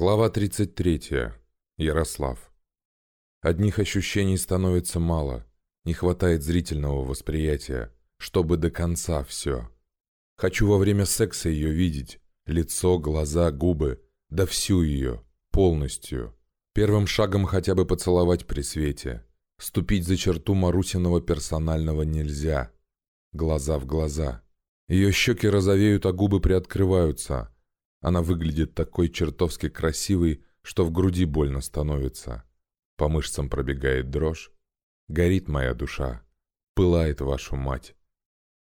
Глава 33. Ярослав. Одних ощущений становится мало, не хватает зрительного восприятия, чтобы до конца все. Хочу во время секса ее видеть, лицо, глаза, губы, да всю ее, полностью. Первым шагом хотя бы поцеловать при свете. Ступить за черту Марусиного персонального нельзя. Глаза в глаза. Ее щеки розовеют, а губы приоткрываются – она выглядит такой чертовски красивой, что в груди больно становится. По мышцам пробегает дрожь. Горит моя душа. Пылает вашу мать.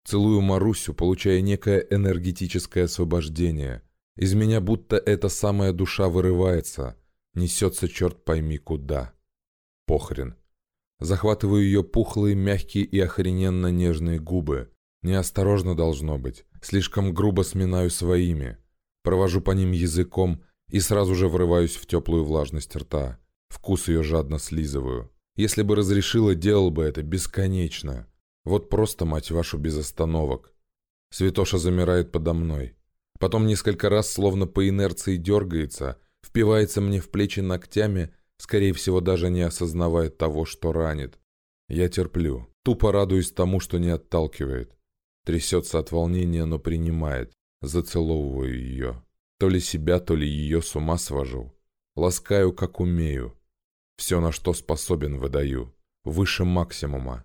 Целую Марусю, получая некое энергетическое освобождение. Из меня будто эта самая душа вырывается. Несется черт пойми куда. Похрен. Захватываю ее пухлые, мягкие и охрененно нежные губы. Неосторожно должно быть. Слишком грубо сминаю своими. Провожу по ним языком и сразу же врываюсь в теплую влажность рта. Вкус ее жадно слизываю. Если бы разрешила, делал бы это бесконечно. Вот просто, мать вашу, без остановок. Святоша замирает подо мной. Потом несколько раз, словно по инерции, дергается, впивается мне в плечи ногтями, скорее всего, даже не осознавая того, что ранит. Я терплю. Тупо радуюсь тому, что не отталкивает. Трясется от волнения, но принимает. Зацеловываю ее. То ли себя, то ли ее с ума свожу. Ласкаю, как умею. Все, на что способен, выдаю. Выше максимума.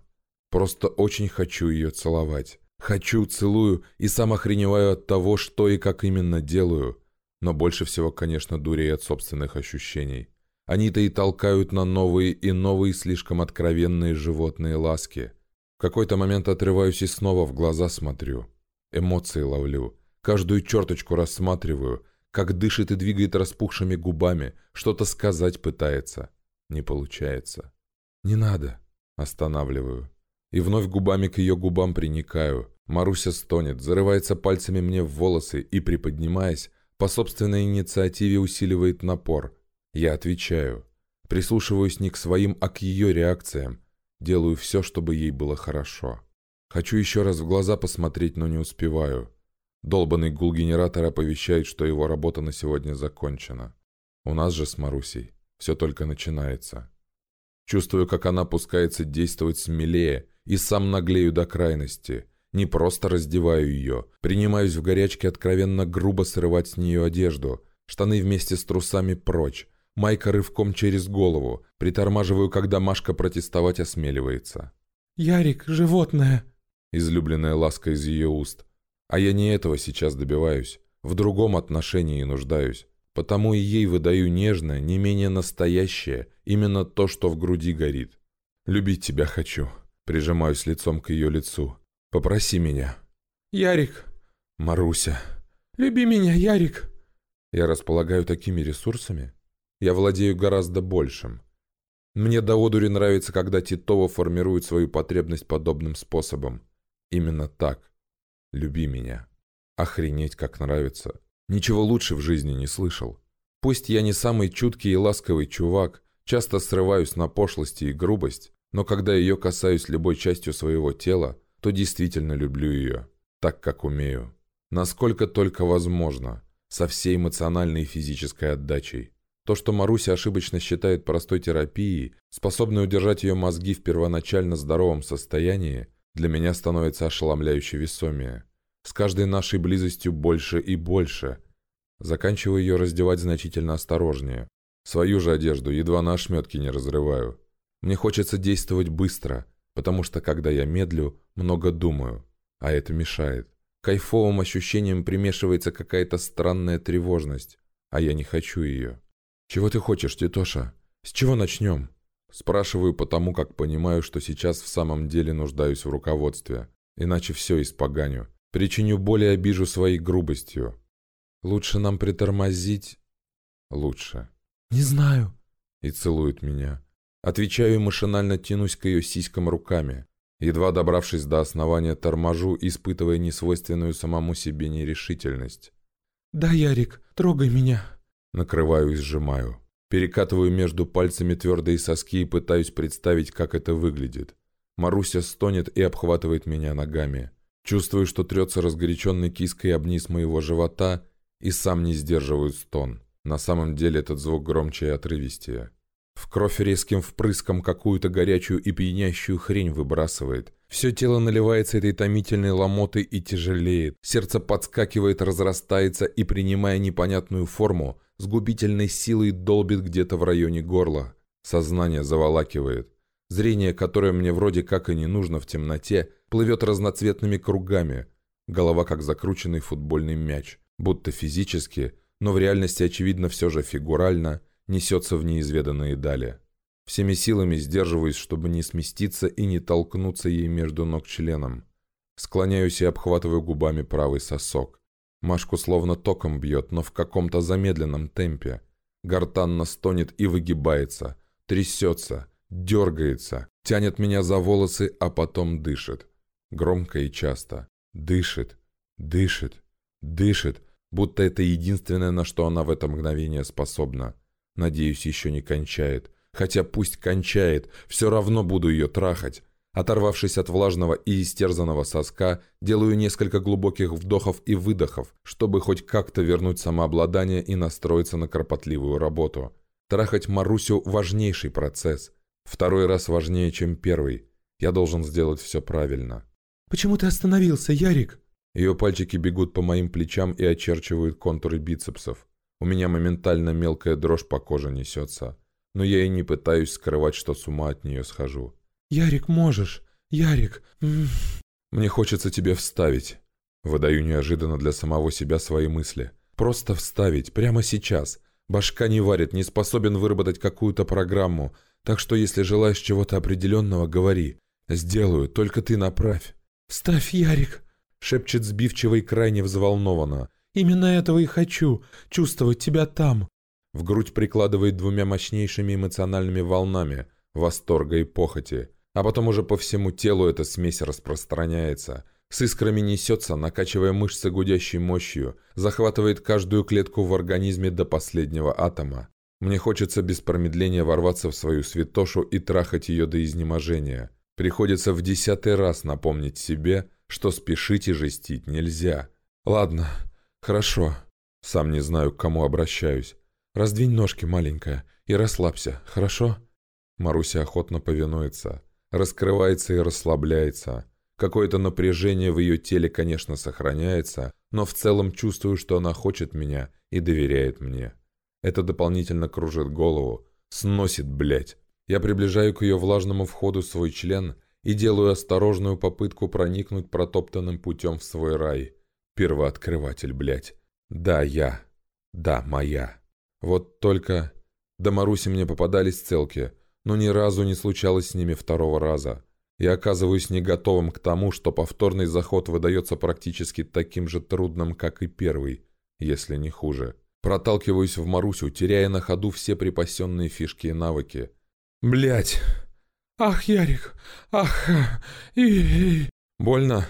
Просто очень хочу ее целовать. Хочу, целую и сам охреневаю от того, что и как именно делаю. Но больше всего, конечно, дурей от собственных ощущений. Они-то и толкают на новые и новые слишком откровенные животные ласки. В какой-то момент отрываюсь и снова в глаза смотрю. Эмоции ловлю. Каждую черточку рассматриваю, как дышит и двигает распухшими губами, что-то сказать пытается. Не получается. «Не надо!» Останавливаю. И вновь губами к ее губам приникаю. Маруся стонет, зарывается пальцами мне в волосы и, приподнимаясь, по собственной инициативе усиливает напор. Я отвечаю. Прислушиваюсь не к своим, а к ее реакциям. Делаю все, чтобы ей было хорошо. Хочу еще раз в глаза посмотреть, но не успеваю. Долбанный гул генератора оповещает, что его работа на сегодня закончена. У нас же с Марусей все только начинается. Чувствую, как она пускается действовать смелее, и сам наглею до крайности. Не просто раздеваю ее, принимаюсь в горячке откровенно грубо срывать с нее одежду, штаны вместе с трусами прочь, майка рывком через голову, притормаживаю, когда Машка протестовать осмеливается. «Ярик, животное!» Излюбленная ласка из ее уст. А я не этого сейчас добиваюсь, в другом отношении нуждаюсь. Потому и ей выдаю нежное, не менее настоящее, именно то, что в груди горит. Любить тебя хочу. Прижимаюсь лицом к ее лицу. Попроси меня. Ярик. Маруся. Люби меня, Ярик. Я располагаю такими ресурсами. Я владею гораздо большим. Мне до одури нравится, когда Титова формирует свою потребность подобным способом. Именно так. Люби меня. Охренеть, как нравится. Ничего лучше в жизни не слышал. Пусть я не самый чуткий и ласковый чувак, часто срываюсь на пошлости и грубость, но когда ее касаюсь любой частью своего тела, то действительно люблю ее, так как умею. Насколько только возможно, со всей эмоциональной и физической отдачей. То, что Маруся ошибочно считает простой терапией, способной удержать ее мозги в первоначально здоровом состоянии, для меня становится ошеломляюще весомее. С каждой нашей близостью больше и больше. Заканчиваю ее раздевать значительно осторожнее. Свою же одежду едва на ошметки не разрываю. Мне хочется действовать быстро, потому что когда я медлю, много думаю, а это мешает. Кайфовым ощущением примешивается какая-то странная тревожность, а я не хочу ее. «Чего ты хочешь, Титоша? С чего начнем?» Спрашиваю потому, как понимаю, что сейчас в самом деле нуждаюсь в руководстве. Иначе все испоганю. Причиню боль и обижу своей грубостью. Лучше нам притормозить? Лучше. «Не знаю». И целует меня. Отвечаю и машинально тянусь к ее сиськам руками. Едва добравшись до основания, торможу, испытывая несвойственную самому себе нерешительность. «Да, Ярик, трогай меня». Накрываю и сжимаю. Перекатываю между пальцами твердые соски и пытаюсь представить, как это выглядит. Маруся стонет и обхватывает меня ногами. Чувствую, что трется разгоряченной киской об низ моего живота и сам не сдерживаю стон. На самом деле этот звук громче и отрывистее. В кровь резким впрыском какую-то горячую и пьянящую хрень выбрасывает. Все тело наливается этой томительной ломотой и тяжелеет. Сердце подскакивает, разрастается и, принимая непонятную форму, с губительной силой долбит где-то в районе горла. Сознание заволакивает. Зрение, которое мне вроде как и не нужно в темноте, плывет разноцветными кругами. Голова как закрученный футбольный мяч. Будто физически, но в реальности, очевидно, все же фигурально – несется в неизведанные дали. Всеми силами сдерживаюсь, чтобы не сместиться и не толкнуться ей между ног членом. Склоняюсь и обхватываю губами правый сосок. Машку словно током бьет, но в каком-то замедленном темпе. Гортанно стонет и выгибается, трясется, дергается, тянет меня за волосы, а потом дышит. Громко и часто. Дышит, дышит, дышит, будто это единственное, на что она в это мгновение способна. Надеюсь, еще не кончает. Хотя пусть кончает, все равно буду ее трахать. Оторвавшись от влажного и истерзанного соска, делаю несколько глубоких вдохов и выдохов, чтобы хоть как-то вернуть самообладание и настроиться на кропотливую работу. Трахать Марусю – важнейший процесс. Второй раз важнее, чем первый. Я должен сделать все правильно. «Почему ты остановился, Ярик?» Ее пальчики бегут по моим плечам и очерчивают контуры бицепсов. У меня моментально мелкая дрожь по коже несется. Но я и не пытаюсь скрывать, что с ума от нее схожу. «Ярик, можешь! Ярик!» «Мне хочется тебе вставить». Выдаю неожиданно для самого себя свои мысли. «Просто вставить, прямо сейчас. Башка не варит, не способен выработать какую-то программу. Так что если желаешь чего-то определенного, говори. Сделаю, только ты направь». «Ставь, Ярик!» Шепчет сбивчиво и крайне взволнованно. Именно этого и хочу, чувствовать тебя там». В грудь прикладывает двумя мощнейшими эмоциональными волнами, восторга и похоти. А потом уже по всему телу эта смесь распространяется. С искрами несется, накачивая мышцы гудящей мощью, захватывает каждую клетку в организме до последнего атома. Мне хочется без промедления ворваться в свою святошу и трахать ее до изнеможения. Приходится в десятый раз напомнить себе, что спешить и жестить нельзя. Ладно, «Хорошо. Сам не знаю, к кому обращаюсь. Раздвинь ножки, маленькая, и расслабься, хорошо?» Маруся охотно повинуется, раскрывается и расслабляется. Какое-то напряжение в ее теле, конечно, сохраняется, но в целом чувствую, что она хочет меня и доверяет мне. Это дополнительно кружит голову, сносит, блять. Я приближаю к ее влажному входу свой член и делаю осторожную попытку проникнуть протоптанным путем в свой рай. Первооткрыватель, блядь. Да, я. Да, моя. Вот только... До Маруси мне попадались целки, но ни разу не случалось с ними второго раза. Я оказываюсь не готовым к тому, что повторный заход выдается практически таким же трудным, как и первый, если не хуже. Проталкиваюсь в Марусю, теряя на ходу все припасенные фишки и навыки. Блять! Ах, Ярик! Ах! И... Больно?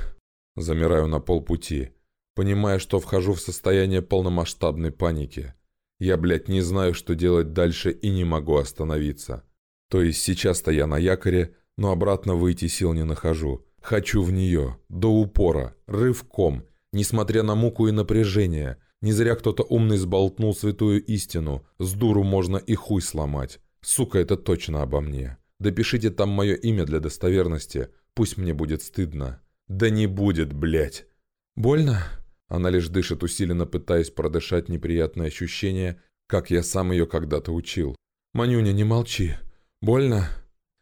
Замираю на полпути понимая, что вхожу в состояние полномасштабной паники. Я, блядь, не знаю, что делать дальше и не могу остановиться. То есть сейчас-то я на якоре, но обратно выйти сил не нахожу. Хочу в нее, до упора, рывком, несмотря на муку и напряжение. Не зря кто-то умный сболтнул святую истину. С дуру можно и хуй сломать. Сука, это точно обо мне. Допишите там мое имя для достоверности. Пусть мне будет стыдно. Да не будет, блядь. Больно? Она лишь дышит усиленно, пытаясь продышать неприятное ощущение, как я сам ее когда-то учил. «Манюня, не молчи. Больно?»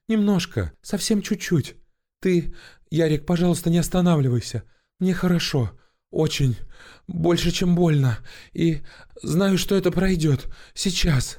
«Немножко. Совсем чуть-чуть. Ты, Ярик, пожалуйста, не останавливайся. Мне хорошо. Очень. Больше, чем больно. И знаю, что это пройдет. Сейчас».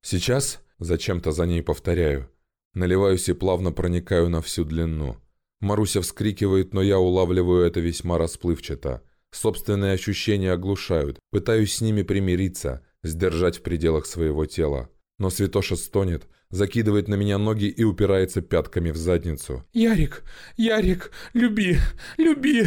«Сейчас?» Зачем-то за ней повторяю. Наливаюсь и плавно проникаю на всю длину. Маруся вскрикивает, но я улавливаю это весьма расплывчато. Собственные ощущения оглушают. Пытаюсь с ними примириться, сдержать в пределах своего тела. Но Святоша стонет, закидывает на меня ноги и упирается пятками в задницу. «Ярик! Ярик! Люби! Люби!»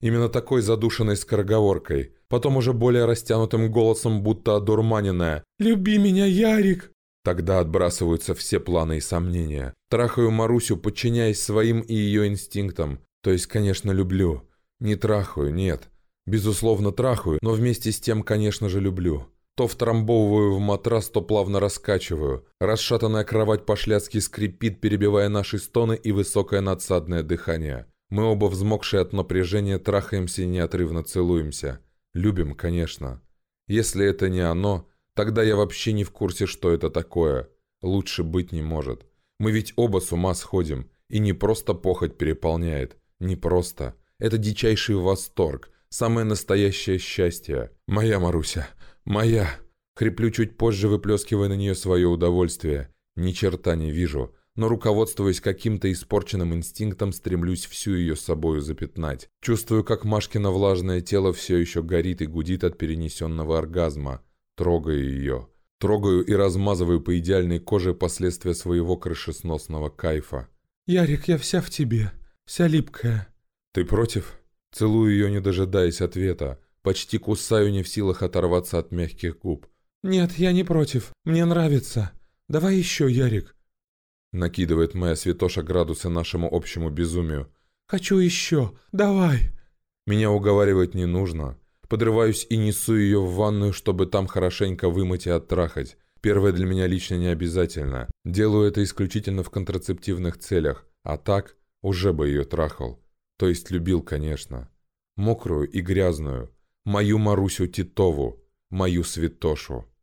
Именно такой задушенной скороговоркой. Потом уже более растянутым голосом, будто одурманенная. «Люби меня, Ярик!» Тогда отбрасываются все планы и сомнения. Трахаю Марусю, подчиняясь своим и ее инстинктам. То есть, конечно, люблю. Не трахаю, нет. Безусловно, трахаю, но вместе с тем, конечно же, люблю. То втрамбовываю в матрас, то плавно раскачиваю. Расшатанная кровать по-шляцки скрипит, перебивая наши стоны и высокое надсадное дыхание. Мы оба взмокшие от напряжения трахаемся и неотрывно целуемся. Любим, конечно. Если это не оно, тогда я вообще не в курсе, что это такое. Лучше быть не может. Мы ведь оба с ума сходим. И не просто похоть переполняет. Не просто. Это дичайший восторг. Самое настоящее счастье. Моя Маруся. «Моя!» Хриплю чуть позже, выплескивая на нее свое удовольствие. Ни черта не вижу, но руководствуясь каким-то испорченным инстинктом, стремлюсь всю ее собою запятнать. Чувствую, как Машкино влажное тело все еще горит и гудит от перенесенного оргазма. Трогаю ее. Трогаю и размазываю по идеальной коже последствия своего крышесносного кайфа. «Ярик, я вся в тебе. Вся липкая». «Ты против?» Целую ее, не дожидаясь ответа. Почти кусаю, не в силах оторваться от мягких губ. «Нет, я не против. Мне нравится. Давай еще, Ярик». Накидывает моя святоша градусы нашему общему безумию. «Хочу еще. Давай». Меня уговаривать не нужно. Подрываюсь и несу ее в ванную, чтобы там хорошенько вымыть и оттрахать. Первое для меня лично не обязательно. Делаю это исключительно в контрацептивных целях. А так, уже бы ее трахал. То есть любил, конечно. Мокрую и грязную, мою Марусю Титову, мою святошу.